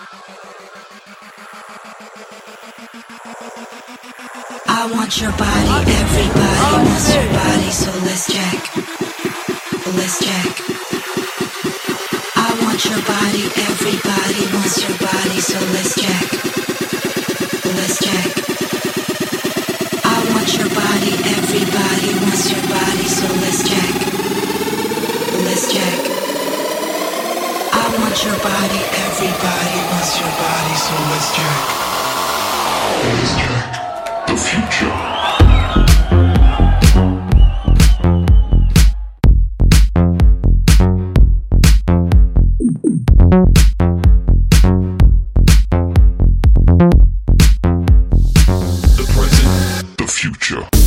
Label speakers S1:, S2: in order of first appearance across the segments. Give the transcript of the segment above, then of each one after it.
S1: I want your body, everybody wants your body, so let's check. Let's check. I want your body, everybody wants your body, so let's check. Your body, everybody wants your body, so let's check. Let's check
S2: the future. Future.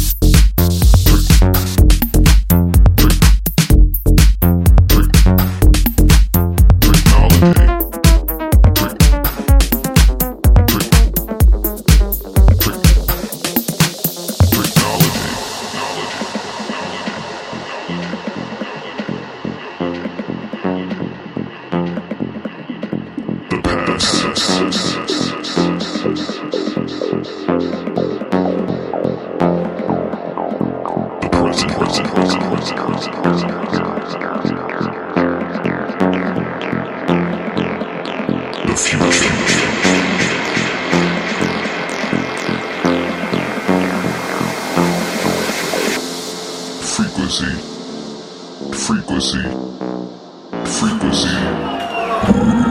S2: Frequency. Frequency.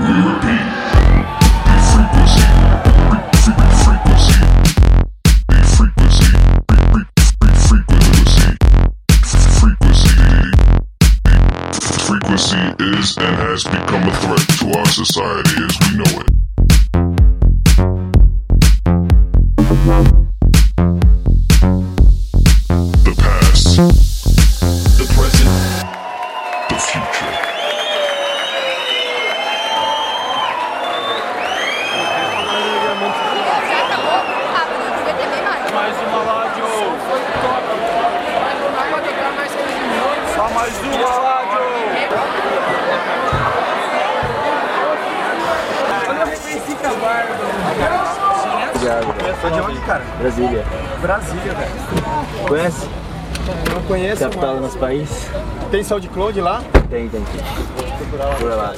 S2: Frequency is and has become a threat to our society as we know it. The past, the present, the future.
S3: Foi de onde, cara?
S4: Brasília.
S3: Brasília, velho.
S4: Conhece?
S3: Não conheço,
S4: Capital do
S3: mano.
S4: nosso país?
S3: Tem SoundCloud lá?
S4: Tem, tem. Por lá.